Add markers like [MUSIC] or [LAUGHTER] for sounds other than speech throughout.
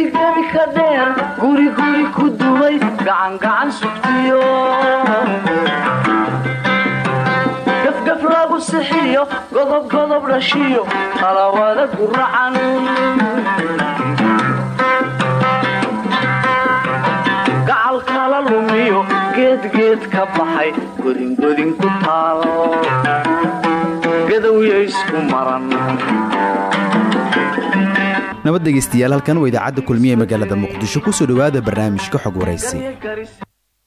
gebigebi ka dheer guriguri ku duway gacangacan sugtiyo gafgaf lagu sixiyo. Godobgodob dhashiyo talawada guracan gacal kala lumiyo. Geedgeed ka baxay. Godingodin ku taal gadowya isku maran nabad dhegaystayaal halkan waa idaacadda kulmiye ee magaalada muqdisho ku soo dhowaada barnaamijka xog waraysi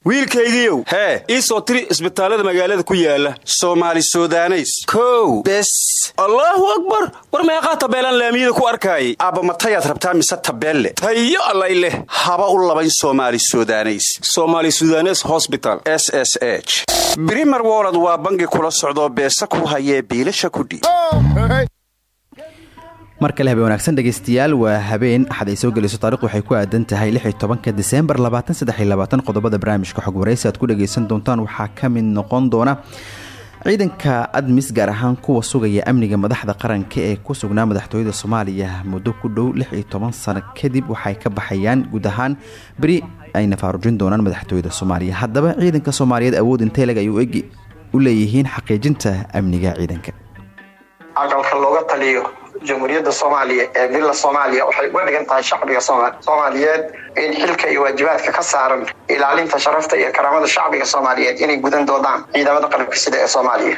wiilkaygiiow hee? ii soo tiri isbitaallada magaalada ku yaalla soomaali sudaneys. Kow. Bes. Allaahu akbar! War meeqaa tabeelaan laamiyada ku arkaayay? Aabbamatayaad rabtaa mise tabeelle? Tayo allay leh. Haba u labayn soomaali sudaneys. Somaali sudanes hosbital s s h. Brimer wolod waa bangi kula socdoo beesa ku hayee biilasha kudhiib mar kale habeen wanaagsan dhegaystayaal waa habeen. Axad ay soo gelayso taarikhdu waxay ku aadan tahay tobanka diseembar qodobada barnaamijka xog waraysi aad ku dhagaysan doontaan waxaa ka mid noqon doona ciidanka admis gaar ahaan kuwa sugaya amniga madaxda qaranka ee ku sugnaa madaxtooyada soomaaliya muddo ku dhow sano kadib waxay ka baxayaan guud ahaan beri ayna faarujin doonaan madaxtooyada soomaaliya. Haddaba ciidanka soomaaliyeed awood inteeleg ayuu egi u leeyihiin xaqiijinta amniga ciidanka? Aqalka looga taliyo jamhuuriyadda soomaaliya ee bila soomaaliya waxay uga dhigan tahay shacbiga soomaaliyeed in xilka iyo waajibaadka ka saaran ilaalinta sharafta iyo karaamada shacbiga soomaaliyeed inay gudan doodaan ciidamada qalabka sida ee soomaaliya.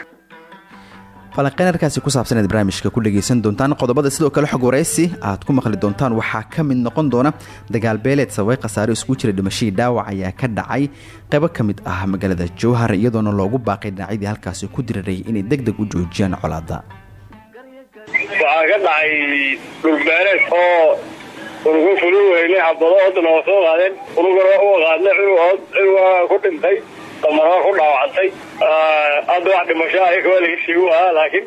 Falanqeyn halkaasi ku saabsan eed barnaamijka ku dhagaysan doontaan qodobada sidoo kale xog waraysi aad ku maqli doontaan waxaa ka mid noqon doona dagaal beeleed sababay khasaare isku jira dhimashadii dhaawac ayaa ka dhacay qaybo ka mid ah magaalada jowhar iyadoona loogu baaqay dhinacyadii halkaasi ku diriray inay deg deg u joojiyaan colaada waxaa ka dhacay dhulbeeleed oo unugu fulin weynay xabado oodana waa soo qaadeen. Unugana u qaadnay cunugood cunugaa ku dhintay damaraa ku dhaawacantay. Hadda wax dhimasho ayaga waa laga sheegi wahaa laakiin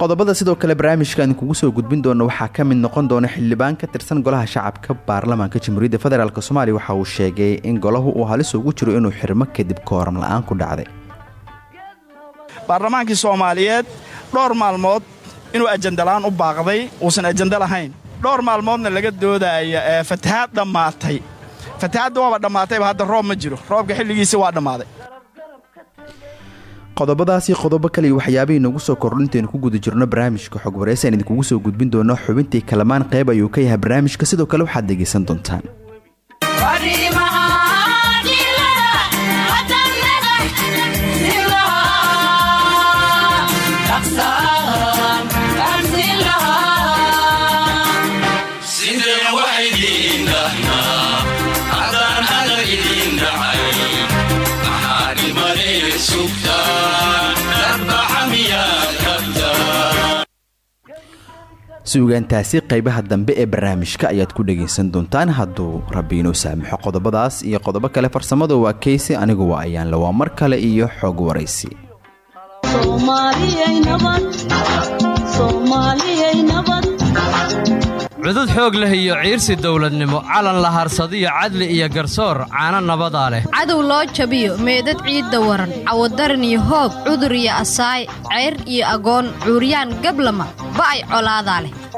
qodobada sidoo kale barnaamijka aan kugu soo gudbin doono waxaa ka mid noqon doona xildhibaan ka tirsan golaha shacabka baarlamaanka jamhuuriyadda federaalk soomaaliya. Waxa uu sheegay in golahu uu halis ugu jiro inuu xirmo kadib kooram la'aan ku dhacday baarlamaankii soomaaliyeed dhowr maalmood inuu ajandalaan u baaqday uusan ajanda lahayn. Dhowr maalmoodna laga doodaya ee fatahaad dhammaatay fatahaadda waaba dhammaatayba hadda roob ma jiro. Roobka xilligiisi waa dhammaaday. Qodobadaasi qodobo kale iyo waxyaabihii nagu soo kordho intaynu ku guda jirno barnaamijka xog idinkugu soo gudbin doono xubintii kalamaan qayb ayuu ka yahay barnaamijka. Sidoo kale waxaad dhegaysan doontaan suugaantaasi qaybaha dambe ee barnaamijka ayaad ku dhagaysan doontaan. Hadduu rabbi inuu saamaxo qodobadaas iyo qodobo kale farsamada waa keysi anigu waa ayaanle waa mar kale iyo xog waraysi cudud xoog leh iyo ciirsi dawladnimo calan la harsadiyo cadli iyo garsoor caano nabadaa leh. Cadow loo jabiyo meedad ciidda waran cawadaran iyo hoog cudur iyo asaay ceyr iyo agoon cuuryaan gablama ba'ay colaadaa leh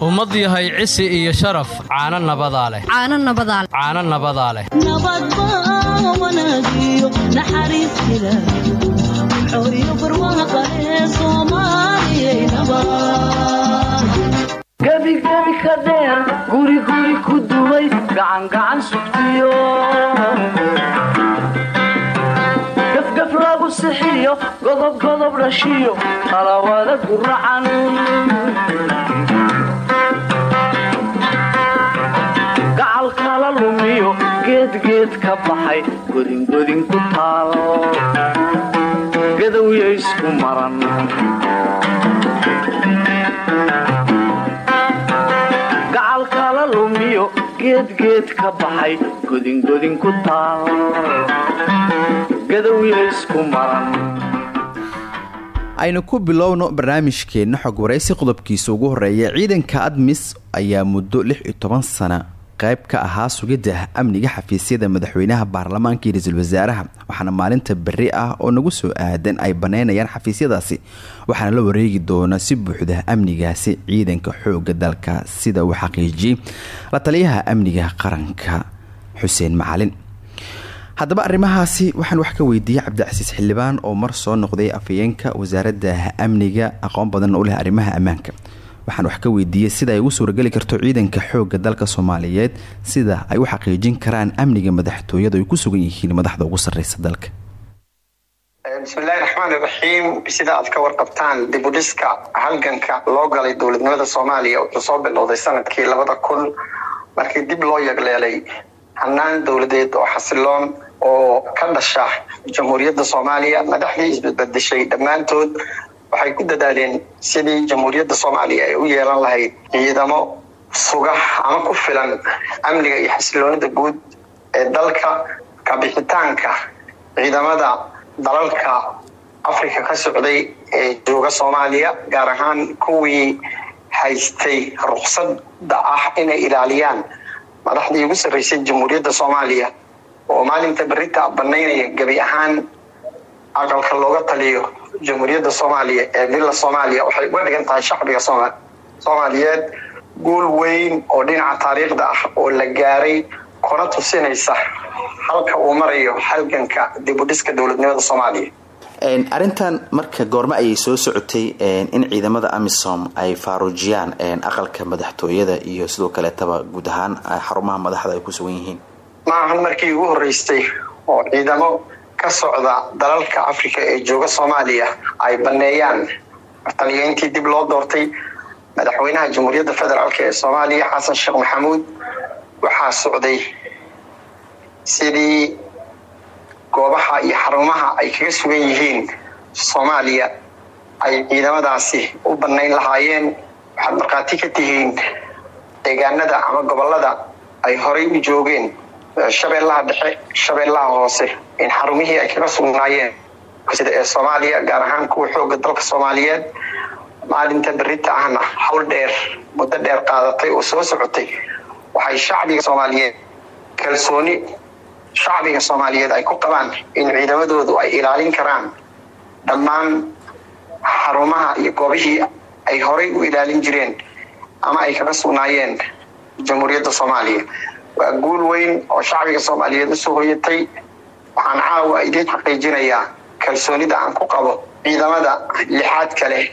ummad yahay cisi iyo sharaf caano nabadaa leh. Caano nabadaa leh. Gebigebi ka dheer guriguri ku duway gacangacan sugtiyo. Gafgaf lagu sixiyo godobgodob dhashiyo talawada guracan baxay godingodin ku taal gadowya isku maran. Gacal kala geedgeed ka baxay godingodin ku taal gadowiya isku maran. Aynu ku bilowno barnaamijkeenna xog waraysi qodobkiisa ugu horreeya ciidanka admis ayaa muddo lix iyo toban sana qayb ka ahaa sugidda amniga xafiisyada madaxweynaha baarlamaanka iyo ra'iisul wasaaraha. Waxaana maalinta berri ah oo nagu soo aadan ay baneynayaan xafiisyadaasi. Waxaana la wareegi doona si buuxda amnigaasi ciidanka xooga dalka sida uu xaqiijiyey. La taliyaha amniga qaranka xuseen macalin. Haddaba arrimahaasi waxaan wax ka weydiiyey cabdicasiis xildhibaan oo mar soo noqday afhayeenka wasaaradda amniga aqoon badanna u leh arrimaha ammaanka waxaan wax ka weydiiyey sida ay ugu suurageli karto ciidanka xoogga dalka soomaaliyeed sida ay u xaqiijin karaan amniga madaxtooyada ay ku sugan yihiin madaxda ugu sarreysa dalka. Bismillahi raxmaani raxiim sida aad ka warqabtaan dibudhiska halganka loo galay dowladnimada soomaaliya wuxuu soo bilowday sannadkii labada kun. Markii dib loo yagleelay hanaan dowladeed oo xasiloon oo ka dhasha jamhuuriyadda soomaaliya madaxdii isbadbadeshay dhammaantood waxay ku dadaaleen sidii jamhuuriyadda soomaaliya ay u yeelan lahayd ciidamo suga ama ku filan amniga iyo xasiloonida guud ee dalka kabixitaanka ciidamada dalalka afrika ka socday ee jooga soomaaliya gaar ahaan kuwii haystay ruqsadda ah inay ilaaliyaan madaxdii ugu sarreysay jamhuuriyadda soomaaliya oo maalinta berita banaynaya gebi ahaan aqalka looga taliyo jamhuuriyadda soomaaliya ee villa soomaaliya waxay uga dhigan tahay shacbiga soomaaliyeed. Guul weyn oo dhinaca taariikhda ah oo la gaaray kuna tusinaysa halka uu marayo halganka dibudhiska dowladnimada soomaaliya. Arrintan marka goorme ayay soo socotay in ciidamada amisom ay faaruujiyaan aqalka madaxtooyada iyo sidoo kaleetaba guud ahaan xarumaha madaxda ay ku sugan yihiin. Maahan markii ugu horeystay oo ciidamo ka socda dalalka africa ee jooga soomaaliya ay baneeyaan. Taliyo intii dib loo doortay madaxweynaha jamhuuriyadda federaalk ee soomaaliya xasan sheekh maxamuud waxaa socday sidii goobaha iyo xarumaha ay kaga sugan yihiin soomaaliya ay ciidamadaasi u banayn lahaayeen. Waxaad markhaati ka tihiin deegaanada ama gobollada ay horay u joogeen shabeellaha dhexe shabeellaha hoose in xarumihii ay kaga sugnaayeen sida ee soomaaliya gaar ahaan kuwa xooga dalka soomaaliyeed. Maalinta berita ahna hawl dheer muddo dheer qaadatay oo soo socotay. Waxay shacbiga soomaaliyeed kalsooni shacbiga soomaaliyeed ay ku qabaan in ciidamadoodu ay ilaalin karaan dhammaan xarumaha iyo goobihii ay horay u ilaalin jireen ama ay kaga sugnaayeen jamhuuriyadda soomaaliya waa guul weyn oo shacbiga soomaaliyeed u soo hoyatay. Waxaan caawa idiin xaqiijinayaa kalsoonida aan ku qabo ciidamada lixaadka leh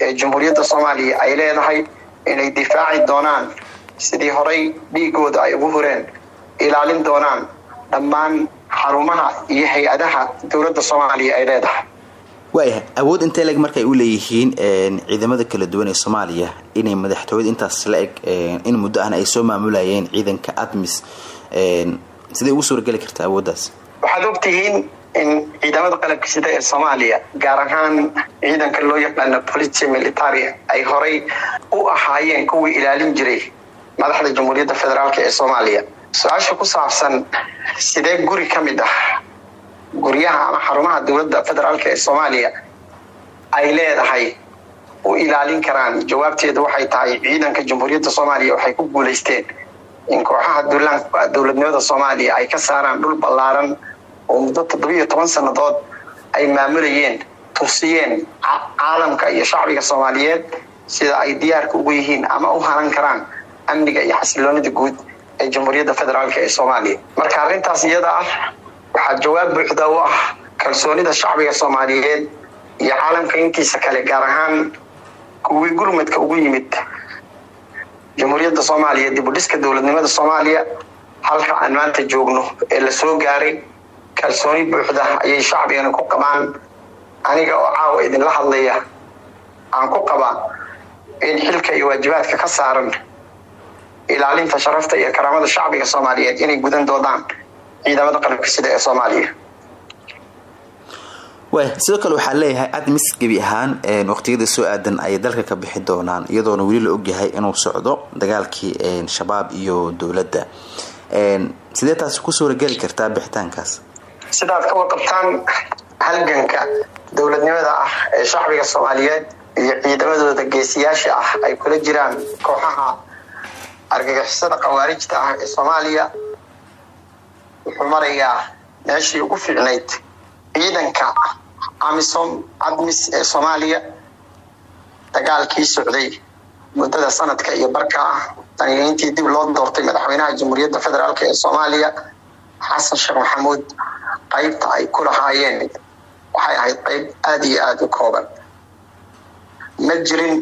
ee jamhuuriyadda soomaaliya ay leedahay inay difaaci doonaan sidii horay dhiigooda ay ugu hureen ilaalin doonaan dhammaan xarumaha iyo hay'adaha dowladda soomaaliya ay leedahay waayahay awood intee leg markaay u leeyihiin ciidamada kala duwan ee soomaaliya inay madaxtooyada intaas la eg in muddo ahna ay soo maamulayeen ciidanka admis sidee ugu suurageli kartaa awooddaas? Waxaad ogtihiin in ciidamada qalabka sida ee soomaaliya gaar ahaan ciidanka loo yaqaano policia militaria ay horay u ahaayeen kuwii ilaalin jiray madaxda jamhuuriyadda federaalk ee soomaaliya. Su'aasha ku saabsan sidee guri ka mid ah guryaha ama xarumaha dowladda federaalk ee soomaaliya ay leedahay u ilaalin karaan. Jawaabteedu waxay tahay ciidanka jamhuuriyadda soomaaliya waxay ku guulaysteen in kooxaha dowladnimada soomaaliya ay ka saaraan dhul ballaaran oo muddo toddobiiyo toban sannadood ay maamulayeen tusiyeen caalamka iyo shacbiga soomaaliyeed sida ay diyaarka ugu yihiin ama u hanan karaan amniga iyo xasiloonida guud ee jamhuuriyadda federaalk ee soomaaliya. Marka arrintaas iyada ah waxaa jawaab buuxda u ah kalsoonida shacbiga soomaaliyeed iyo caalamka intiisa kale gaar ahaan kuwii gurmadka ugu yimid jamhuuriyadda soomaaliya dibudhiska dowladnimada soomaaliya. Halka aan maanta joogno ee la soo gaaray kalsooni buuxda ayay shacbigana ku qabaan. Aniga oo caawa idinla hadlaya aan ku qabaa in xilka iyo waajibaadka ka saaran ilaalinta sharafta iyo karaamada shacbiga soomaaliyeed inay gudan doodaan ciidamada qalabka sida ee soomaaliya. Sidoo kale waxaa leeyahay admis gebi ahaan waqtiyada soo aadan ayay dalka ka bixi doonaan iyadoona weli la ogyahay inuu socdo dagaalkii shabaab iyo dowladda. Sidee taasi ku suurageli kartaa bixitaankaas? Sidaad ka warqabtaan halganka dowladnimada ah ee shacbiga soomaaliyeed iyo ciidamadooda geesiyaasha ah ay kula jiraan kooxaha argagixisada khawaarijta ah ee soomaaliya wuxuu marayaa meeshii ugu fiicnayd ciidanka amisom admis ee soomaaliya. Dagaalkii socday muddada sanadka iyo barka ah taniintii dib loo doortay madaxweynaha jamhuuriyadda federaalk ee soomaaliya xasan sheekh maxamuud. Qaybta ay ku lahaayeen waxay ahayd qayb aada iyo aada u kooban. Ma jirin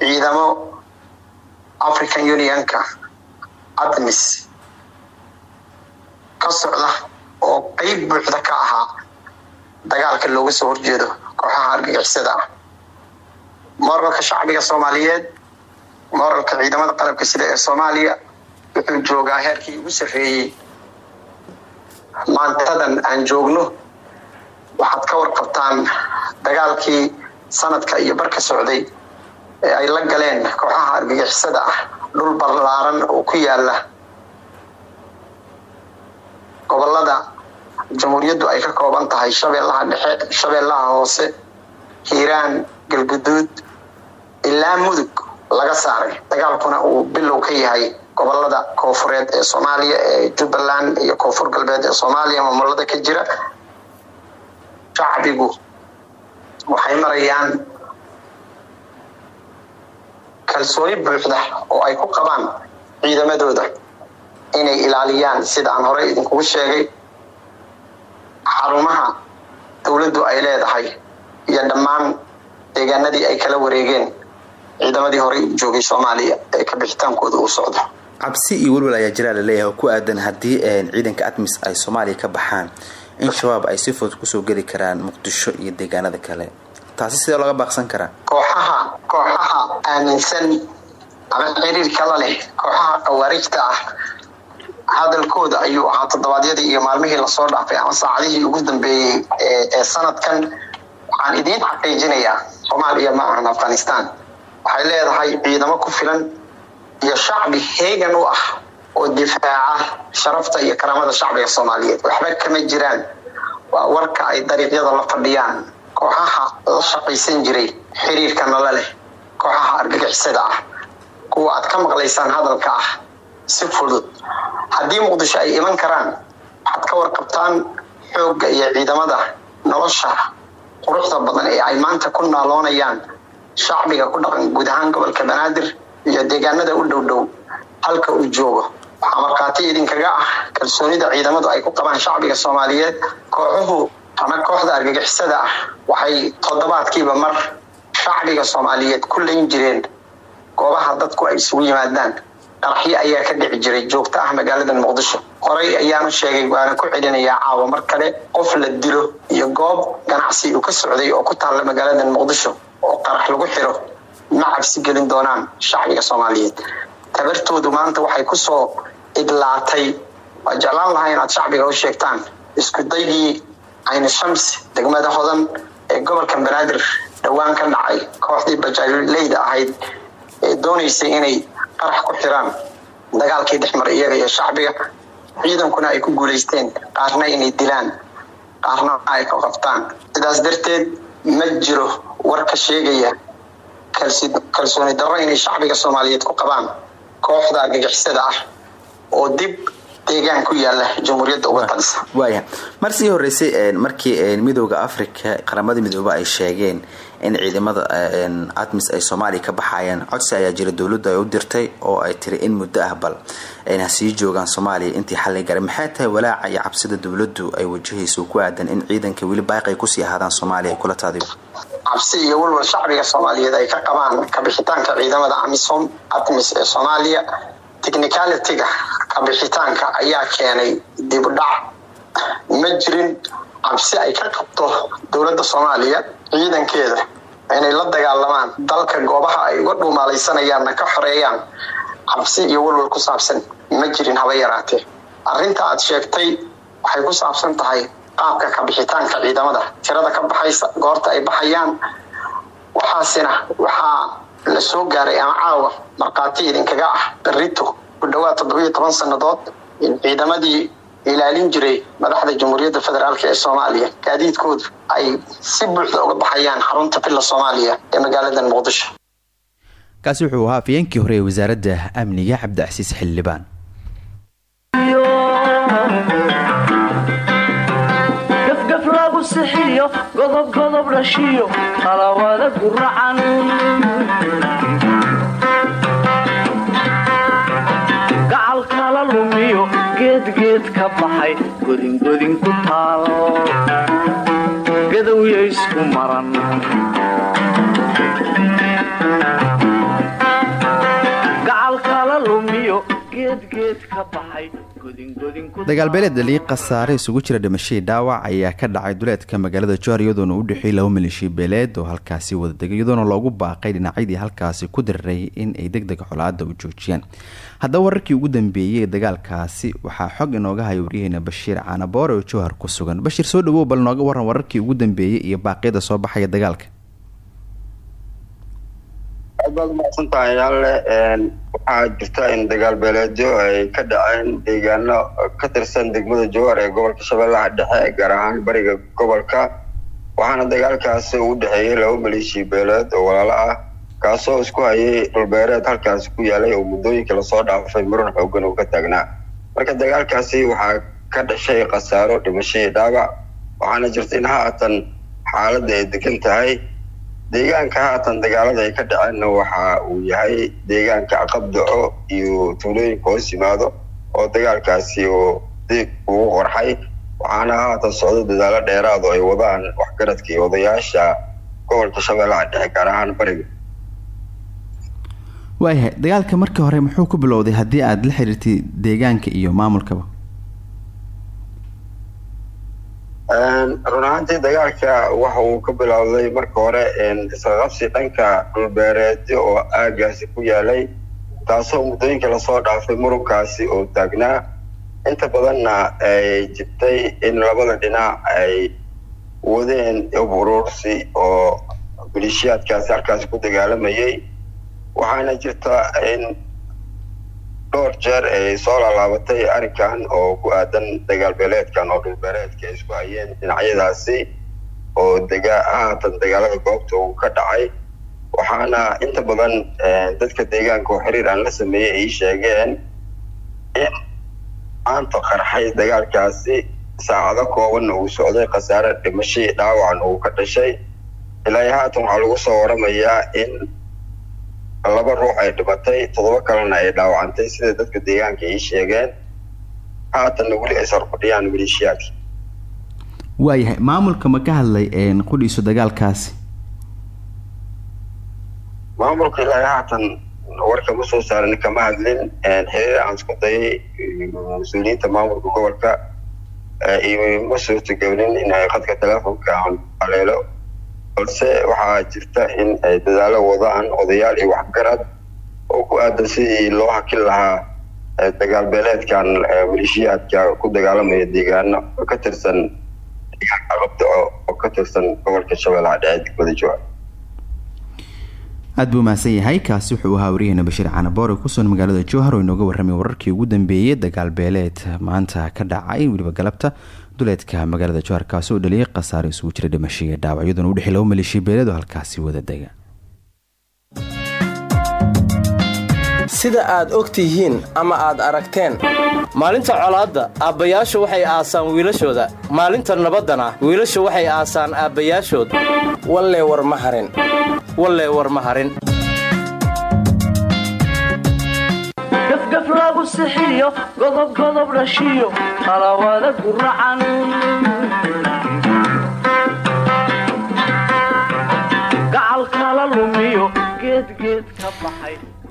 ciidamo african unionka admis ka socda oo qeyb buuxda ka ahaa dagaalka looga soo horjeedo kooxaha argagixisada ah moralka shacbiga soomaaliyeed moralka ciidamada qalabka sida ee soomaaliya wuxuu joogaa heerkii ugu sarreeyey maantadan aan joogno waxaad ka warqabtaan dagaalkii sanadka iyo barka socday ee ay la galeen kooxaha argagixisada ah. Dhul ballaaran oo ku yaalla gobollada jamhuuriyaddu ay ka kooban tahay shabeellaha dhexe shabeellaha hoose hiiraan galguduud ilaa mudug laga saaray. Dagaalkuna uu bilow ka yahay gobollada koofureed ee soomaaliya ee jubbaland iyo koonfur galbeed ee soomaaliya maamulada ka jira. Shacbigu waxay marayaan kalsooni buuxda oo ay ku qabaan ciidamadooda inay ilaaliyaan. Sida aan horey idinkugu sheegay xarumaha dowladdu ay leedahay iyo dhammaan deegaanadii ay kala wareegeen ciidamadii horey u joogay soomaaliya ee ka bixitaankooda uu socdo. Cabsi iyo welwal ayaa jiraa la leeyahay oo ku aadan haddii ciidanka admis ay soomaaliya ka baxaan. In shabaab ay si fudud ku soo geli karaan muqdisho iyo deegaanada kale. Taasi sidee looga baaqsan karaa? Kooxaha kooxaha aaminsan ama xiriirka la leh kooxaha khawaarijta ah hadalkooda ayuu ahaa toddobaadyadii iyo maalmihii la soo dhaafay ama saacadihii ugu dambeeyey ee sanadkan. Waxaan idiin xaqiijinayaa soomaaliya ma ahan afghanistan. Waxay leedahay ciidamo ku filan iyo shacbi heegan u ah oo difaaca sharafta iyo karaamada shacbiga soomaaliyeed. Waxba kama jiraan. Waa warka ay dariiqyada la fadhiyaan. Kooxaha la shaqaysan jiray xiriirka nala leh. Kooxaha argagixisada ah. Kuwa aad ka maqlaysaan hadalka ah si fudud. Haddii muqdisho ay iman karaan waxaad ka warqabtaan xoogga iyo ciidamada nolosha quruxda badan ee ay maanta ku naaloonayaan shacbiga ku dhaqan guud ahaan gobolka banaadir iyo deegaanada u dhow dhow halka uu joogo. Waxaa markhaati idinkaga ah kalsoonida ciidamadu ay ku qabaan shacbiga soomaaliyeed kooxuhu ama kooxda argagixisada ah waxay toddobaadkiiba mar shacbiga soomaaliyeed ku layn jireen. Goobaha dadku ay isugu yimaadaan qaraxyo ayaa ka dhici jiray joogto ah magaalada muqdisho. Horey ayaanu sheegay waana ku celinayaa caawa. Mar kale qof la dilo iyo goob ganacsi uu ka socday oo ku taalla magaalada muqdisho oo qarax lagu xiro. Ma cabsi gelin doonaan shacbiga soomaaliyeed. Tabartoodu maanta waxay ku soo idlaatay. Waa jeclaan lahaa inaad shacbiga u sheegtaan. Isku daygii aynu shams degmada hodan ee gobolka banaadir dhowaan ka dhacay kooxdii bajaajleyda ahayd ee doonaysay inay qarax ku xiraan dagaalkii dhexmaray iyaga iyo shacbiga. Ciidankuna ay ku guulaysteen qaarna inay dilaan qaarna ay ka qabtaan. Sidaas darteed ma jiro war ka sheegaya kalsooni darro inay shacbiga soomaaliyeed ku qabaan kooxda argagixisada ah oo dib deegaan ku yaalla jamhuuriyadda uga talisa waaya mar sii horeysay markii midooda africa qaramada midoobe ay sheegeen in ciidamada admis ay soomaaliya ka baxayaan. Codsi ayaa jira dowladdu ay u dirtay oo ay tiri in muddo ah bal ayna sii joogaan soomaaliya intii xalli garay. Maxay tahay walaaca iyo cabsida dowladdu ay wajahayso ku aadan in ciidanka weli baaqi ku sii ahaadaan soomaaliya kula taadiyo? Cabsi iyo walwal shacbiga soomaaliyeed ay ka qabaan kabixitaanka ciidamada amisom admis ee soomaaliya technicalitiga kabixitaanka ayaa keenay dibudhac ma jirin cabsi ay ka qabto dowladda soomaaliya ciidankeeda inay la dagaalamaan dalka goobaha ay uga dhuumaalaysanayaan ka xoreeyaan cabsi iyo walwal ku saabsan ma jirin haba yaraatee. Arrinta aad sheegtay waxay ku saabsan tahay qaabka kabixitaanka ciidamada tirada ka baxaysa goorta ay baxayaan. Waxaasina waxaa la soo gaaray ama caawa markhaati idinkaga ah berito ku dhawaad toddobiyo toban sannadood in ciidamadii ilaalin jiray madaxda jamhuuriyadda federaalk ee soomaaliya. Gaadiidkoodu ay si buuxda uga baxayaan xarunta villa soomaaliya ee magaalada muqdisho. Kaasi wuxuu ahaa afyeenkii hore ee wasaaradda amniga cabdicasiis xildhibaan godob dhashiyo qalawada guracan gacal kala lumiyo geedgeed ka baxay godingodin ku taal gadowya isku maran dagaalbeeleed dhalii khasaare isugu jira dhimashadii dhaawac ayaa ka dhacay duleedka magaalada jowhar iyadoona u dhexeeyay laba maleeshiya beeleed oo halkaasi wada degay iyadoona loogu baaqay dhinacyadii halkaasi ku diriray in ay deg deg colaada u joojiyaan. Haddaba wararkii ugu dambeeyey ee dagaalkaasi waxaa xog inooga haya waryaheena bashiir caanaboore oo jowhar ku sugan. Bashiir soo dhawow bal nooga waran wararkii ugu dambeeyey iyo baaqyada soo baxaya dagaalka aad baad umaqsan tahay yaale waxaa jirta in dagaal beeleedyo ay ka dhaceen deegaano ka tirsan degmada jowhar ee gobolka shabeellaha dhexe gaar ahaan bariga gobolka. Waxaana dagaalkaasi u dhexeeyey laba maleeshiya beeleed oo walaalo ah kaasoo isku hayay dhulbeereed halkaasi ku yaalay oo muddooyinka la soo dhaafay muran xoogan uu ka taagnaa. Marka dagaalkaasi waxaa ka dhashay khasaaro dhimashadii dhaawac waxaana jirta in haatan xaaladda ay degan tahay deegaanka haatan dagaalada ay ka dhaceenna waxa uu yahay deegaanka qabdaco iyo tuulooyinka hoos yimaado oo dagaalkaasi oo diig ugu qorxay. Waxaana haatan socdo dadaalo dheeraad oo ay wadaan waxgaradka iyo odayaasha gobolka shabeellaha dhexe gaar ahaan bariga. Waayahay dagaalka markii hore muxuu ku bilowday haddii aada la xiriirtay deegaanka iyo maamulkaba run ahaantii dagaalka waxa uu ka bilowday marka hore isqaqabsi dhanka dhulbeereedyo oo aagaasi ku yaalay taasoo muddooyinka la soo dhaafay murunkaasi oo taagnaa. Inta badanna ay jirtay in labada dhinac ay wadeen ub urursi oo maleeshiyaadkaasi halkaasi ku dagaalamayay waxaana jirta in dhowr jeer ay soo laalaabatay arrinkan oo ku aadan dagaal beeleedkan oo dhulbeereedka ay isku hayeen dhinacyadaasi oo haatan dagaalada goobta uu ka dhacay. Waxaana inta badan dadka deegaanka oo xiriir aan la sameeyey ay sheegeen in maanta qarxay dagaalkaasi saacado koobanna uu socday khasaare dhimashadii dhaawacan uu ka dhashay. Ilaa haatan waxaa lagu soo waramayaa in laba ruux ay dhimatay toddoba kalena ay dhaawacantay sida dadka deegaanka ay sheegeen. Haatanna weli ay sarfadhiyaan maleeshiyaadka waayahay maamulka ma ka hadlay qudhiisu dagaalkaasi? Maamulka ilaa haatan warka ma soo saaran kama hadlin. Xiriir aan isku dayay mas'uuliyiinta maamulka gobolka iyo ma suurtagelin in ay khadka teleefonka aan haleelo balse waxaa jirta in ay dadaalo wadaan odayaal iyo waxgarad oo ku aadan sidii loo hakin lahaa dagaal beeleedkan maleeshiyaadka ku dagaalamaya deegaano ka tirsan deegaanka qabdaco oo ka tirsan gobolka shabeellaha dhexe degmada jowhar aada buu mahadsan yahay kaasi wuxuu ahaa waryaheena bashiir canaboore kusugan magaalada jowhar oo inooga warramay wararkii ugu dambeeyey dagaal beeleed maanta ka dhacay weliba galabta duleedka magaalada jowhar kaasi oo dhaliyay khasaare isugu jira dhimashiga dhaawac iyadoona u dhexey laba maleeshiya beeleed oo halkaasi wada dega sida aad og tihiin ama aad aragteen. Maalinta colaadda aabbayaashu waxay aasaan wiilashooda. Maalinta nabaddana wiilashu waxay aasaan aabbayaashood. Wallee war ma harin. Wallee war ma harin. Lagu sixiyo godob godob dhashiyo qalawada guracan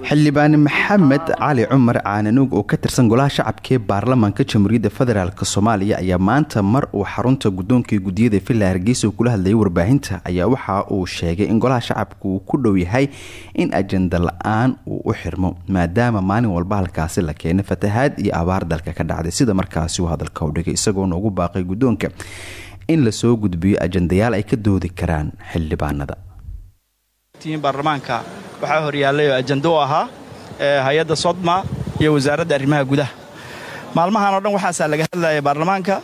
xildhibaan maxamed cali cumar caananuug oo ka tirsan golaha shacabka ee baarlamaanka jamhuuriyadda federaalk soomaaliya ayaa maanta mar uu xarunta guddoonkai guddiyada villa hargeysa uu kula hadlayay warbaahinta. Ayaa waxa uu sheegay in golaha shacabka uu ku dhow yahay in ajenda la'aan uu u xirmo maadaama maalin walba halkaasi la keenay fatahaad iyo abaar dalka ka dhacday. Sida markaasi uu hadalka u dhigay isagoona ugu baaqay guddoonka in la soo gudbiyo ajendayaal ay ka doodi karaan xildhibaanada waxaa horyaallay oo ajando u ahaa hay'adda sodma iyo wasaaradda arrimaha gudaha. Maalmahan oo dhan waxaasaa laga hadlaya baarlamaanka.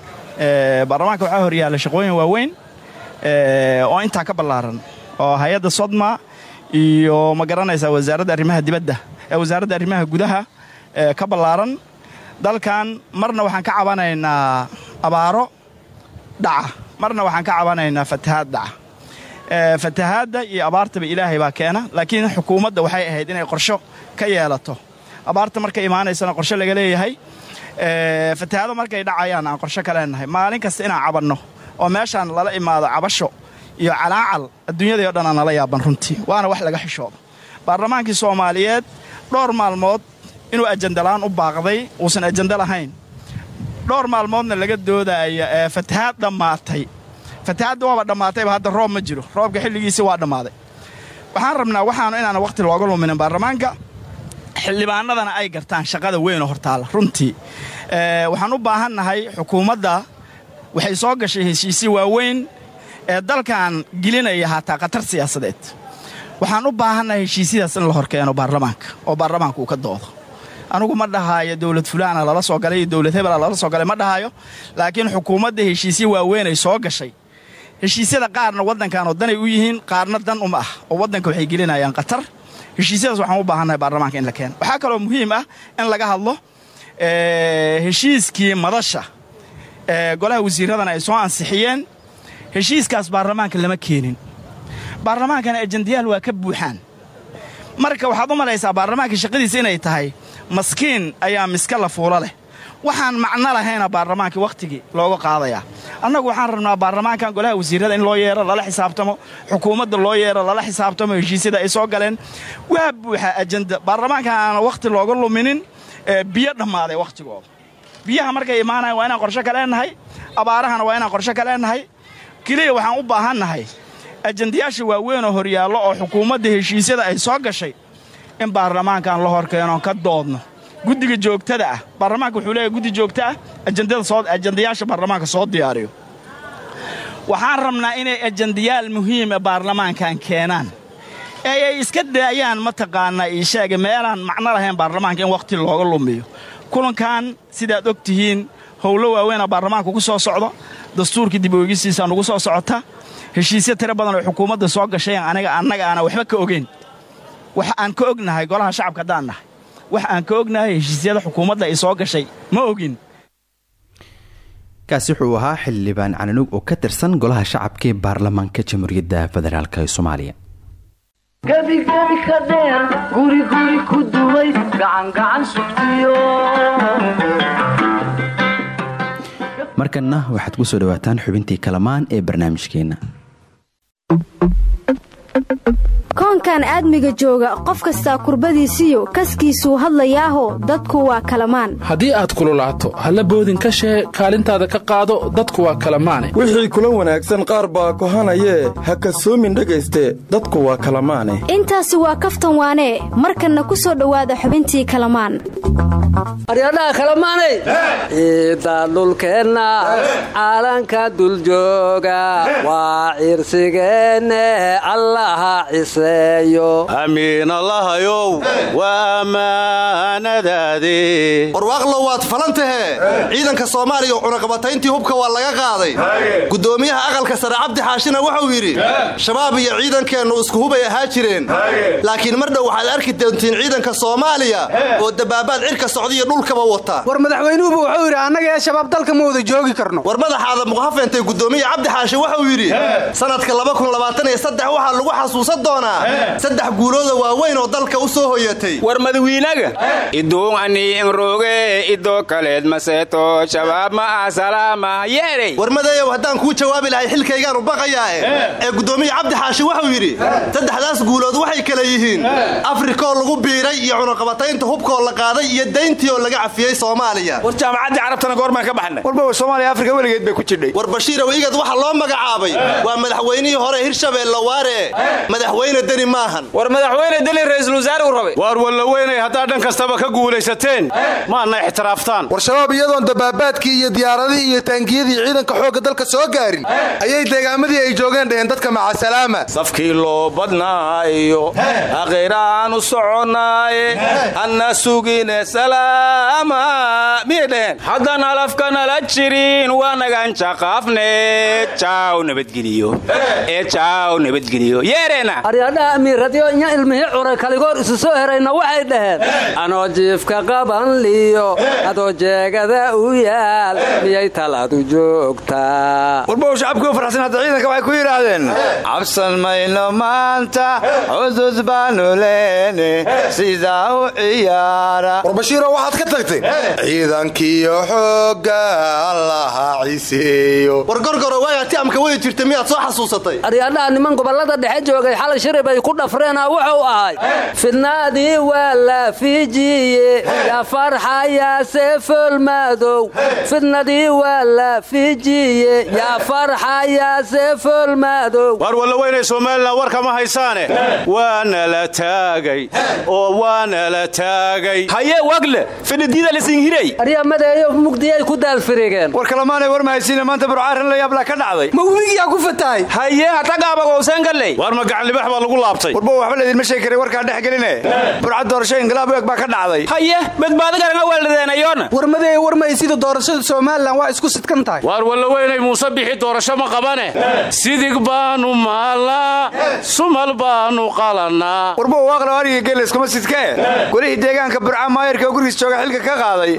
Baarlamaanka waxaa horyaalla shaqooyin waaweyn oo intaa ka ballaaran oo hay'adda sodma iyo ma garanaysaa wasaaradda arrimaha dibadda ee wasaaradda arrimaha gudaha ka ballaaran. Dalkan marna waxaan ka cabanaynaa abaaro dhaca marna waxaan ka cabanaynaa fatahaad dhaca fatahaadda iyo abaartaba ilaahay baa keena laakiin xukuumadda waxay ahayd inay qorsho ka yeelato. Abaarta markay imaanaysana qorsho laga leeyahay fatahaado markay dhacayaan aan qorsho ka leenahay maalin kasta inaan cabanno oo meeshaan lala imaado cabasho iyo calaacal adduunyadii o dhan aan nala yaaban runtii waana wax laga xishoodo. Baarlamaankii soomaaliyeed dhowr maalmood inuu ajandalaan u baaqday uusan ajando lahayn. Dhowr maalmoodna laga doodaya ee fatahaad dhammaatay fatahaadda waaba dhammaatayba hadda roob ma jiro. Roobka xilligiisi waa dhammaaday. Waxaan rabnaa waxaanu inaana wakhti looga luminin baarlamaanka. Xildhibaanadana ay gartaan shaqada weynoo hortaalla. Runtii waxaan u baahannahay xukuumadda waxay soo gashay heshiisyo waaweyn ee dalkan gelinaya haataa khatar siyaasadeed. Waxaan u baahannahay heshiisyadaas in la horkeeno baarlamaanka oo baarlamaanka uu ka doodo. Anugu ma dhahaayo dowlad fulaana lala soo galay iyo dowlad hebela lala soo galay ma dhahaayo. Laakiin xukuumadda heshiisyo waaweynay soo gashay heshiisyada qaarna waddankan oo danay u yihiin qaarna dan uma ah. Oo waddanka waxay gelinayaan khatar. Heshiisyadaas waxaan u baahannahay baarlamaanka in la keeno. Waxaa kaloo muhiim ah in laga hadlo heshiiskii madasha ee golaha wasiiradana ay soo ansixiyeen. Heshiiskaas baarlamaanka lama keenin. Baarlamaankana ajandayaal waa ka buuxaan. Marka waxaad u malaysaa baarlamaanka shaqadiisa inay tahay maskiin ayaa miska la fuulo leh waxaan macno lahayna baarlamaankii wakhtigii looga qaadayaa. Annagu waxaan rabnaa baarlamaankan golaha wasiirrada in loo yeero lala xisaabtamo xukuumadda loo yeero lala xisaabtamo heshiisyada ay soo galeen. Waa buuxa ajanda baarlamaankan aana wakhti looga luminin biyo dhammaaday wakhtigooda biyaha markay imaanayan waa inaan qorsho ka leenahay abaarahana waa inaan qorsho ka leenahay. Keliya waxaan u baahannahay ajandayaasha waaweynoo horyaallo oo xukuumadda heshiisyada ay soo gashay in baarlamaankan la hor keenoon ka doodno guddiga joogtada ah. Baarlamaanka wuxuu leeyahay guddi joogto ah ajandayaasha baarlamaanka soo diyaariyo. Waxaan rabnaa inay ajandayaal muhiima baarlamaankan keenaan. Ee ay iska daayaan mataqaanaa iisheega meelaan macno lahayn baarlamaanka in wakhti looga lumiyo. Kulankan sidaad og tihiin howlo waaweynaa baarlamaanka ku soo socdo dastuurkii dib oegisiisaa nugu soo socota heshiisyo tiro badan oo xukuumadda soo gashay aniga annaga aana waxba ka ogeyn. Wax aan ka ognahay golaha shacabka haddaan nahay wax aan ka ognahay heshiisyada xukuumadda ay soo gashay. Ma ogin. Kaasi wuxuu ahaa xildhibaan cananug oo ka tirsan golaha shacabka ee baarlamaanka jamhuuriyadda federaalk ee soomaaliya. Gebigebi ka dheer guriguri ku duway gacangacan sugtiyo. Markanna waxaad ku soo dhawaataan xubintii kalamaan ee barnaamijkeenna koonkan aadmiga jooga qof kastaa kurbadiisiyo kaskiisuu hadlayaaho dadku waa kalamaan. Haddii aad kululaato halla boodin ka shee kaalintaada ka qaado dadku waa kalamaane. Wixii kula wanaagsan qaar baa kohanayee ha kasoomin dhegayste dadku waa kalamaane. Intaasi waa kaftan waanee markanna ku soo dhowaada xubintii kalamaan. Aryadhaha kalamaanay ciidda dhulkeenna caalanka duljooga waa cirsigeenne allaha ciseeyo amiin allahayow waa ammaanadaade warwaaqlow waad falan tahee ciidanka soomaaliya cunaqabatayntii hubka waa laga qaaday. Gudoomiyaha aqalka sare cabdi xaashina wuxuu yidhi shabaab iyo ciidankeennu isku hubay ahaa jireen. Laakiin mar dhow waxaad arki doontiin ciidanka soomaaliya oo dabaabaad cirka socdaiyo dhulkaba wata. War madaxweynuhuba wuxuu yidhi annaga ee shabaab dalka ma wada joogi karno. War madaxaada muqhafeentay gudoomiya cabdi xaashi wuxuu yidhi sanadka waxaa lagu xasuusan doonaa? Saddex guulooda waaweyn oo dalka u soo hoyatay. War madawiinaga iduun anii inroge idoo kaleed maseeto shabaab ma ah salaama yeerey war madeeyow haddaan kuu jawaabi lahay xilkaygaan u baqayaae ee gudoomiya cabdi xaashi wuxuu yidhi saddexdaas guulood waxay kale yihiin afrikoo lagu biiray iyo cunaqabataynta hubkoo la qaaday iyo dayntii oo laga cafiyey soomaaliya. War jaamacaddii carabtana goormaan ka baxnay. Warba soomaaliya afrika weligeed bay ku jidhay. War bashiirow igad waxaa loo magacaabay waa madaxweynihii hore hirshabeelle waare madaxweyne. Deni maahan. War madaxweyne deni ra'iisul wasaare uu rabay. Waar wallaweynay haddaad dhan kastaba ka guulaysateen. Maadna ixtiraaftaan. War shabaab iyadoon dabaabaadkii iyo diyaaradihii iyo taangiyadii ciidanka xoogga dalka soo gaarin ayay deegaamadii ay joogeen dheheen dadka macasalaama. Safkii loo badnaayo akhayraanu soconnaaye hanna sugine salaama miyay dheheen haddaan alafka nala jirin waa naganjaqaafne jaaw nabadgeliyo. Ee jaaw nabadgeliyo yeereena aryadhaha amiiradyo inya ilmihii curay kaligoor isu soo herayna waxay dhaheen anoo jiifka qaban liyo adoo jeegada u yaal miyay talaadu joogtaa warbow shacabkii u ciidanka waxay ku yidhaahdeen cabsan mayno maanta cudud baanu leene sidaa u ciyaara. War bashiiro waxaad ka tagtay ciidankiyo xoogga allaha ciseeyo. War gorgoro waagaati amka way jirta miyaad soo xasuusatay? Aryadhaha niman gobollada dhexe joogay xalay shirib ay ku dhafreena wuxuu ahay. Fidnaadii waa la fiijiye yaa farxayaase foolmaadow fidnadii waa la fiijiye yaa foolmaadow waar wallaweynay somalilan war kama haysaane. Waana la taagay oo waana la taagay. Haye wagle fidhadiida lasinhiray aryamadeeyo mugdiyay ku daalfirigeen war kalamaanay war mahaysiina maanta burcaarin la yaabla ka dhacday. Ma webigiyaa ku fatahay? Haye hatagaabagowseen galley waar ma gacanlibax baa lagu laabtay? Warbo waxba laydinma sheegi karay warkaa dhex geline burcad doorasho inqilaab eeg baa ka dhacday. Haye badbaado garana waa ladeenayoona warmadee warmay sida doorashada somalilan waa isku sidkan tahay? Waar wallaweynay muuse bixi doorasho ma qabane? Sidig baanu maalnaa sumal baanu qalannaa warbo waaqla ariga geeleskuma sidkee golihii deegaanka burca maayarka gurigiis jooga xilka ka qaaday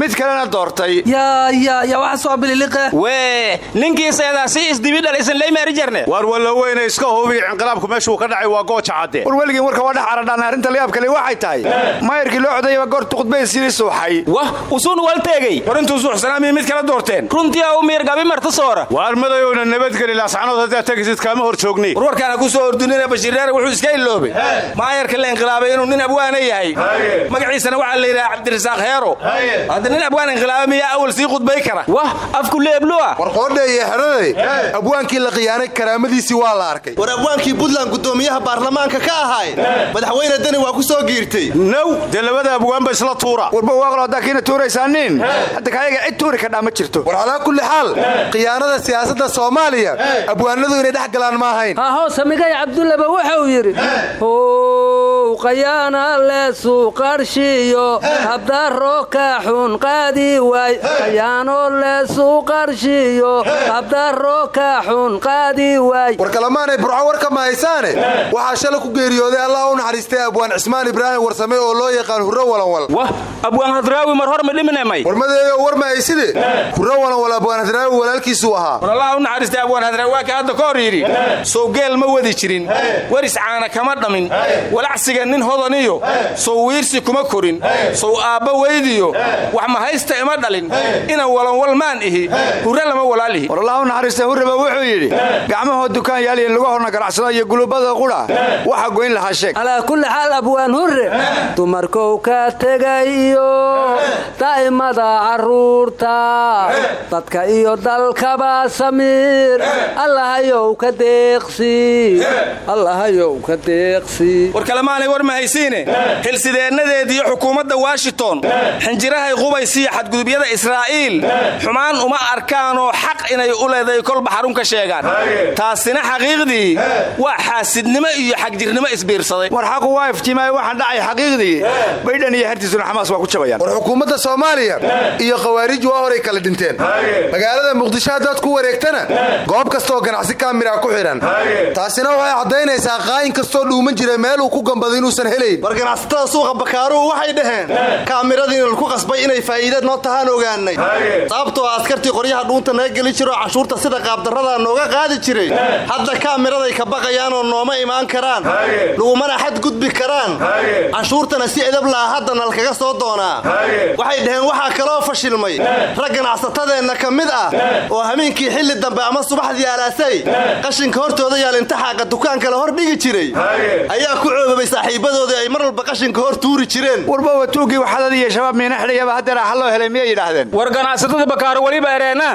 mid kalena doortay. Yaa waxa soo bililiqe. Wee ninkiiseedaa si isdibidhal isan leymaari jarne. Waar wallaweynay iska hubi inqilaabku meeshuu ka dhacay waa gooja cadde war weligin warka waa dhex aradhaan arrinta layaab kale waxay tahay. Maayarkii loo codayaba goortu khudbaysiini suuxay. Wah usuun wal teegay war intuu suuxsanaa miyay mid kala doorteen. Runtii u miirgabi marta soora waar madayowna nabadgeli laascanood haddaad tegisid kaama hor joognay war warkaana ku soo ordunina bashiirreer wuxuu iska iloobay. Maayarka la inqilaabay inuu nin abwaana yahay. Magaciisana waxaa la yidhaha cabdirasaaq heero. Hadda nin abwaan inqilaaba miyaa awal sii khudbay kara? Wah afku leeblu'a war qoodheeye xeraday abwaankii la khiyaanay karaamadiisii waa la arkay war abwaankii buntland guddoomiyaha baarlamaanka ka ahaay madaxweyne deni waa ku soo giirtay. Now dee labada abwaanba isla tuura. Warba waaqlo haddaa kiina tuuraysaaniin hadda kaayaga cid tuuri kadhaa ma jirto. War kulli xaal khiyaanada siyaasadda soomaaliya abwaanadu inay dhex galaan ma ahayn. Hahoo samigay cabdullaba wuxuu yidhi qayaana leesuu qarshiyo habdaro ka xun qaadi waay. Qayaano leesuu qarshiyo habdaro ka xun qaadi waay. War kalamaanay burco war ka mahaysaane waxaa shalay ku geeriyooday allah u naxariistay abwaan cismaan ibraahim warsame oo loo yaqaan hurro walanwal. Wah abwaan hadraawi mar hor ma dhiminamay war mahayside hurro walanwal abwaan hadraawi walaalkiisuu ahaa. War allah u naxariistay abwaan hadraawi waa ka hadda ka hor yidhi. Sow geel ma wadi jirin. Weris caana kama dhamin. Walacsiga nin hodaniyo. Sow wiirsi kuma korin. Sow aabba weydiyo. Wax mahaysta ima dhalin. Ina walanwal maan ihi. Hurre lama walaalihi. War allah u naxariistay hurreba wuxuu yidhi gacmahoo dukaan yaaliya lagu horna ganacsado iyo gulubada qudha waxa goyn lahaa sheeg. Calaa kulli xaal abwaan hurre. Dumarkow ka tegay iyo daa'imada carruurta dadka iyo dalkaba samiir allahayow ka deeqsi. Allahayow ka deeqsi. War kalemaanay war mahaysiine xilsideennadeed iyo xukuumadda washington. Xinjirahay qubaysiya xadgudubyada israa'iil. Xumaan uma arkaanoo xaq inay u leedahay kolba xarun ka sheegaan taasina xaqiiqdii waa xaasidnimo iyo xagjirnimo isbiirsaday. War xaqu waa iftiimay waxaan dhacay xaqiiqdii. Baydhan iyo hartiisuna xamaas waa ku jabayaan. War xukuumadda soomaaliya iyo khawaarij waa horay kala dhinteen. Magaalada muqdisho haddaad ku wareegtana goob kastaoo ganacsi kaamira ku xidhan taasina waxay caddaynaysaa qaa'in kastoo dhuuman jira meel uu ku gambado inuusan helayn. War ganacsatada suuqa bakaaruhu waxay dhaheen kaamiradiina laku qasbay inay faa'iida noo tahaan ogaanay. Sababtoo askartii qoryaha dhuunta naga geli jiroo cashuurta sida qaabdarradaa nooga qaadi jiray. Hadda kaamiraday ka baqayaanoo nooma imaan karaan. Lagumana xadgudbi karaan. Canshuurtana si edab laha hadda nalkaga soo doonaa waxay dhaheen waxaa kaloo fashilmay. Rag ganacsatadeenna ka mid ah. Oo hameenkii xilli dambe ama subaxdii alaasay qashinka hortooda yaal intaxaaqa dukaanka la hor dhigi jiray. Ayaa ku coobabay saaxiibadoodii ay mar walba qashinka hor tuuri jireen. Warbowa tuuggii waxadad iyo shabaab miina xidhayaba haddana xal loo helay miyay yidhaahdeen? War ganacsatada bakaaro weliba ereena.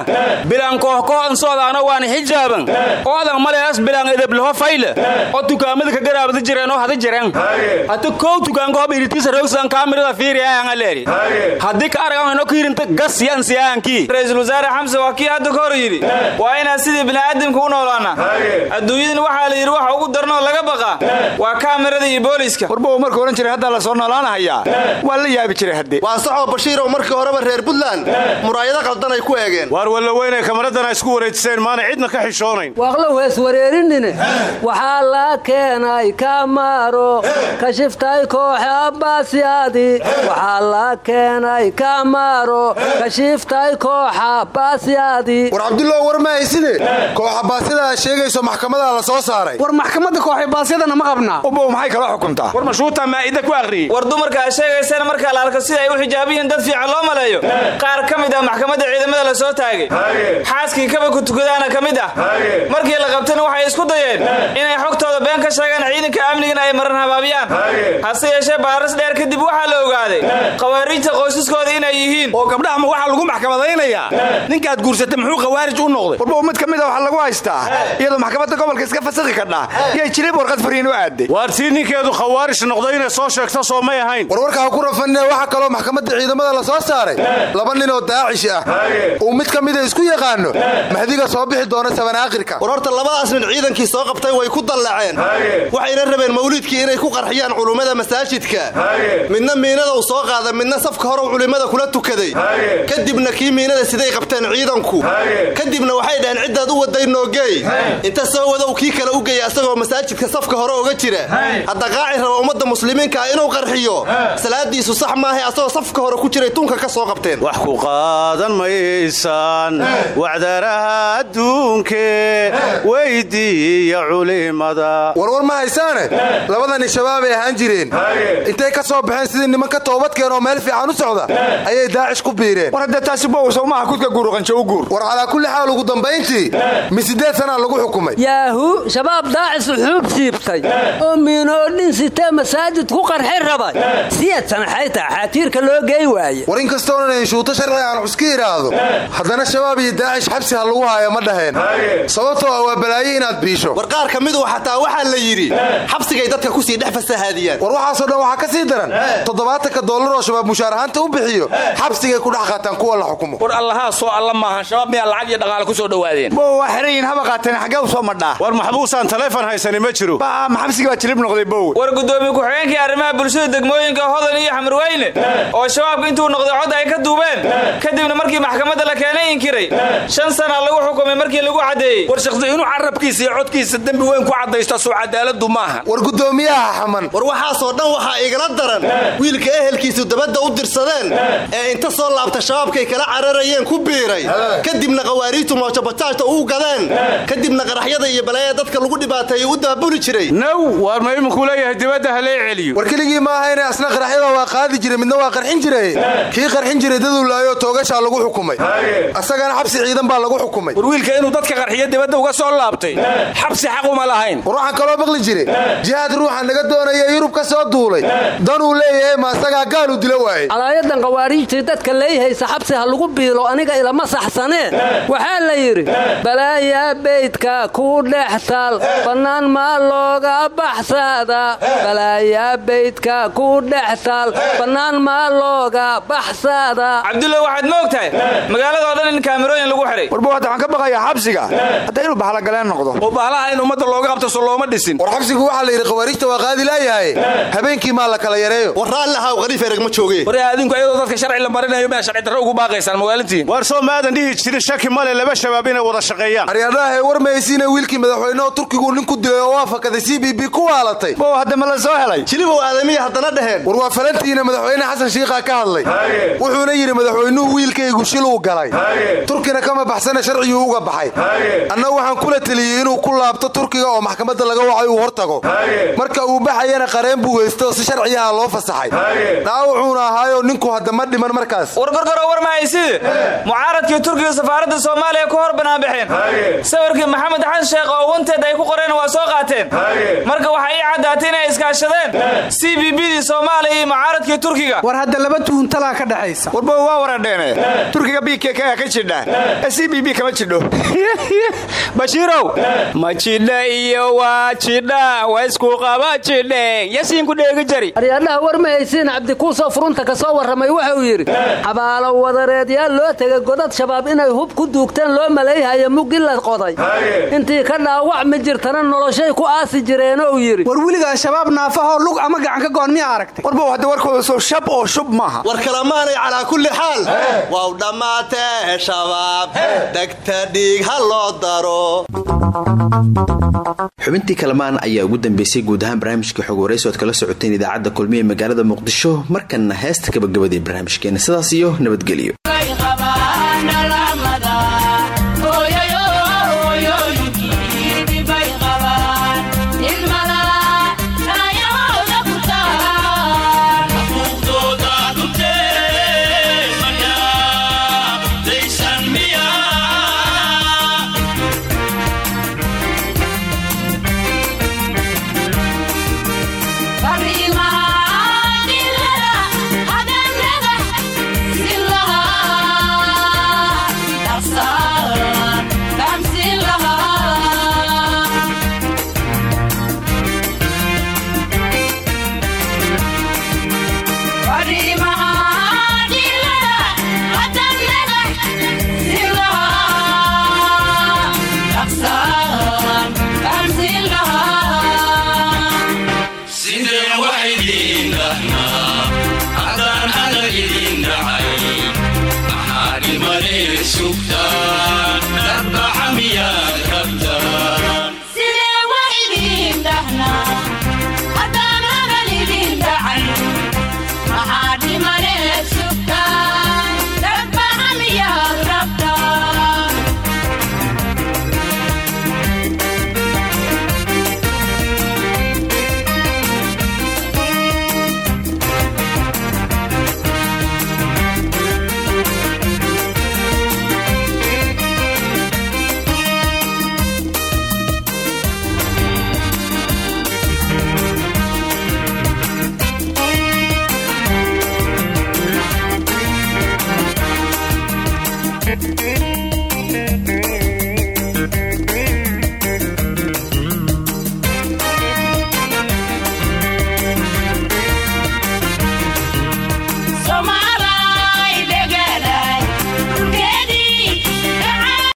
Bilaan kooxkooxan soodaano waana xijaaban oodan maleas bilaan edeblaho fayle oo tukaamada ka garaabada jireen oo hada jireen. Hata kow tukaanka hob iritiisa roogsan kaamirada fiiriyaanga leeri. Haddii ka aragano ka hirinta gas yan siyaankii. Ra'iisul wasaare xamse waa kii hadda ka hor yidhi. Waa inaan sidii bini'aadamka u noolaana adduunyadan waxaa la yidhi waxa ugu darnoo laga baqa. Waa kaamirada iyo booliska warbowa markuu odhan jiray haddaa la soo noolaanahayaa. Waa la yaabi jiray hadde waa saxoo bashiirow markii horeba reer buntland muraayado qaldan ay ku eegeen. Waar wallaweynay kamaradana isku wareejiseen maana cidna ka xishoonayn waaqlow hees wareerinine waxaa la keenay kamaro kashiftay kooxe abbaasyaadi waxaa la keenay kamaro kashiftay kooxa abbaasyaadi war cabdullow war ma hayside kooxa baasyada aad sheegayso maxkamadaha la soo saaray. War maxkamadda kooxay baasyadana ma qabnaa ubow maxay kala xukuntaa? War mashuuta maa'ida ku akhriyey war dumarka aad sheegaysana marka la arko sida ay u xijaabiyiin dad fiican loo maleeyo. Qaar ka mid ah maxkamadda ciidamada la soo taagay. Xaaskii kaba ku tukadaana ka mid ah. Markii la qabtana waxay isku dayeen inay xogtooda been ka sheegaan ciidanka amnigana ay maran habaabiyaan hase yeeshee baaris dheer kadib waxaa la ogaaday. Khawaariijta qoysaskooda inay yihiin. Oo gabdhaha ma waxaa lagu maxkamadaynayaa. Ninkaad guursatay muxuu khawaarij u noqday? Warbow mid ka mid a waxaa lagu haystaa. Iyadoo maxkamadda gobolka iska fasakhi kadhaa yay jilib warqad fariin u aaday. Waar tii ninkeedu noqday inay soo sheegto soo may ahayn. Warwarka ha ku rafanine waxaa kaloo maxkamadda ciidamada la soo saaray. Laba nin oo daacish ah. Uu mid ka mida isku yaqaano. Mahdiga soo bixi doona sabanaakhirka war horta labadaas nin ciidankii soo qabtay way ku dallaceen. Waxayna rabeen mawliidkii inay ku qarxiyaan culummada masaajidka. Midna miinada uu soo qaada midna safka hore culimmada kula tukaday. Kadibna kii miinada siday qabteen ciidanku. Kadibna waxay dhaheen ciddaad u waday noogeey inta soo wadow kii kale u geeya asagoo masaajidka safka hore uga jira. Hadda qaaci raba ummadda muslimiinka ah inuu qarxiyo. Salaadiisu sax maahay asagoo safka hore ku jiray tunka ka soo qabteen. Wax ku qaadan maysaan wacdaraha adduunke. Weydiiya culimada warwar ma haysaane? Labadani shabaabay ahaan jireen. Intay ka soo baxeen sidii niman ka toobadkeen oo meel fiican u socda? Ayay daacish ku biireen. War hadda taasi bowosow maaha kudka guuruqanjo u guur. War calaa kulli xaal ugu dambayntii mi siddeed sanaa lagu xukumay. Yaahu shabaab daacis xuub siibtay oo miinoodhin sitee masaajid ku qarxi rabay? Siyaad sanaxayta xaatiirka loo gey waaye. War in kastoona inshuuto sharci aan cuska idhaahdo haddana shabaab iyo daacish xabsi ha lagu haayo ma dhaheen. Sababtoo ah waa balaayo inaad biisho. War qaar ka midu xataa waxaa la yidhi xabsigay dadka ku sii dhex fasahaadiyaan. War waxaasoo dhan waxaa ka sii daran toddobaatanka dollar oo shabaab mushaar ahaanta u bixiyo xabsigay ku dhex qaataan kuwa la xukumo. War allahaa soo alla maahan shabaab miyaa lacag iyo dhaqaale ku soo dhowaadeen? Waa xerayin haba qaateen xaggee u soo madhaa? War maxbuusaan taleefon haysani ma jiro ma xabsigii baa jilib noqday bow war gudoomiye ku-xigeenkii arrimaha bulshada degmooyinka hodan iyo xamarweyne oo shabaabka intuu noqday cod ay ka duubeen kadibna markii maxkamadda la keenay inkiray shan sana lagu xukumay markii lagu caddeeyey war shaqsi inuu carabkiisa iyo codkiisa dembi weyn ku caddaysta soo cadaaladu maaha. War gudoomiyaha xaman. War waxaasoo dhan waxaa igala daran wiilka ehelkiisu dabadda u dirsadeen ee inta soo laabta shabaabkay kala cararayeen ku biiray. Kadibna khawaariijtu moojabajaajta uu gadeen. Kadibna qaraxyada iyo balaayada dadka lagu dhibaateeyo u daabuli jiray. Naw waar ma iminkuu leeyahay dibadda celiyo? War keligii ma ahayne asna qaraxyada waa qaadi jiray midna waa qarxin jiray. Kii qarxin jiray daduu laayo toogashaa lagu xukumay. Asagana xabsi ciidan baa lagu xukumay. War wiilka inuu dadka qarxiyo dibadda uga soo laabtay. Xabsi xaq uma lahayn. War waxaan kaloo maqli jiray. Jihaad ruuxa naga doonaya yurub ka soo duulay. Danuu leeyahay ma asagaa gaalu dila waayey. Calaayadan khawaariijtii dadka leeyhaysa xabsi ha lagu biilo aniga ilama saxsanee waxaa la yidhi balaayaa beydka ku dhex taal bannaan maa looga baxsaada. Balaayaa beydka ku dhex taal bannaan maa looga baxsaada. Cabdulla waxaad ma og tahay magaalada oo dhan in kaamirooyin lagu xihay warba waxaan ka baqayaa xabsiga. Hadda inuu bahlagaleen noqdo in ummadda looga qabto so looma dhisin. War xabsigu waxaa la yidhi khawaariijta waa qaadi laayahay habeenkii maa la kala yareeyo. War raallihaw khaliif ereg ma jooge war adinku ayadoo dadka sharci la marinayo maa sharci darro ugu baaqaysaan magaalintiin waar soo maadan dhihi jirin shaki male laba shabaab inay wada shaqeeyaan. Aryadhahe war maysiina wiilkii madaxweyneho turkigu nin ku dilay oo waa fakaday c b b ku waalatay. Bow hadda ma la soo helay. Jilibow aadamiya haddana dheheen war waa falantiina madaxweyne xasan shiikhaa ka hadlay. Wuxuuna yidhi madaxweynuhu wiilkaygu shiluu galay. Turkina kama baxsana sharciguu uga baxay. Anna waxaan kula teliyey inuu ku laabto turkiga oo maxkamadda laga wacay uu hortago. Marka uu baxayana qareen buu haysto si sharciyaha loo fasaxay. Dhaawuxuuna ahaayoo ninku hadda ma dhiman markaas. War gorgoro war mahayside mucaaradkii turkiga safaaradda soomaaliya ku hor banaanbaxeen sawirkii maxamed xasan sheekh oo wanteed ay ku qoreen waa soo qaateen. Marka waxay ii caddaatay inay iskaashadeen. C b b dii soomaaliya iyo mucaaradkii turkiga. War hadda laba tuuntalaa ka dhexaysa warba waa waradheene turkiga b k ka jidha. C b b kama jidho. [LAUGHS] Bashiirow jidha iyo waa jidha waa isku qaba jidheen yasiinku dheegi jari. Aryadhaha war ma haysiin cabdikuusoo furunta ka soo warramay wuxuu yidhi xabaalo wadareed yaa loo tegay godad shabaab inay hub ku duugteen loo malayhaya muggi la qoday. Intii ka dhaawac ma jirtana noloshay ku aasi jireenou yidhi. War weligaa shabaab naafahoo lug ama gacan ka goon miyaa aragtay? Warbow hadda warkooda soo shab oo shub maaha war kalamaanay calaa kulli xaal. Waa u dhammaatee shabaab dhegta dhiig ha loo daro xubintii kalamaan ayaa ugu dambeysay guud ahaan barnaamijkii xog waraysi ood kala socoteen idaacadda kulmiye magaalada muqdisho markanna heesta gabagabadii barnaamijkeena. Sidaas iyo nabadgelyo Not.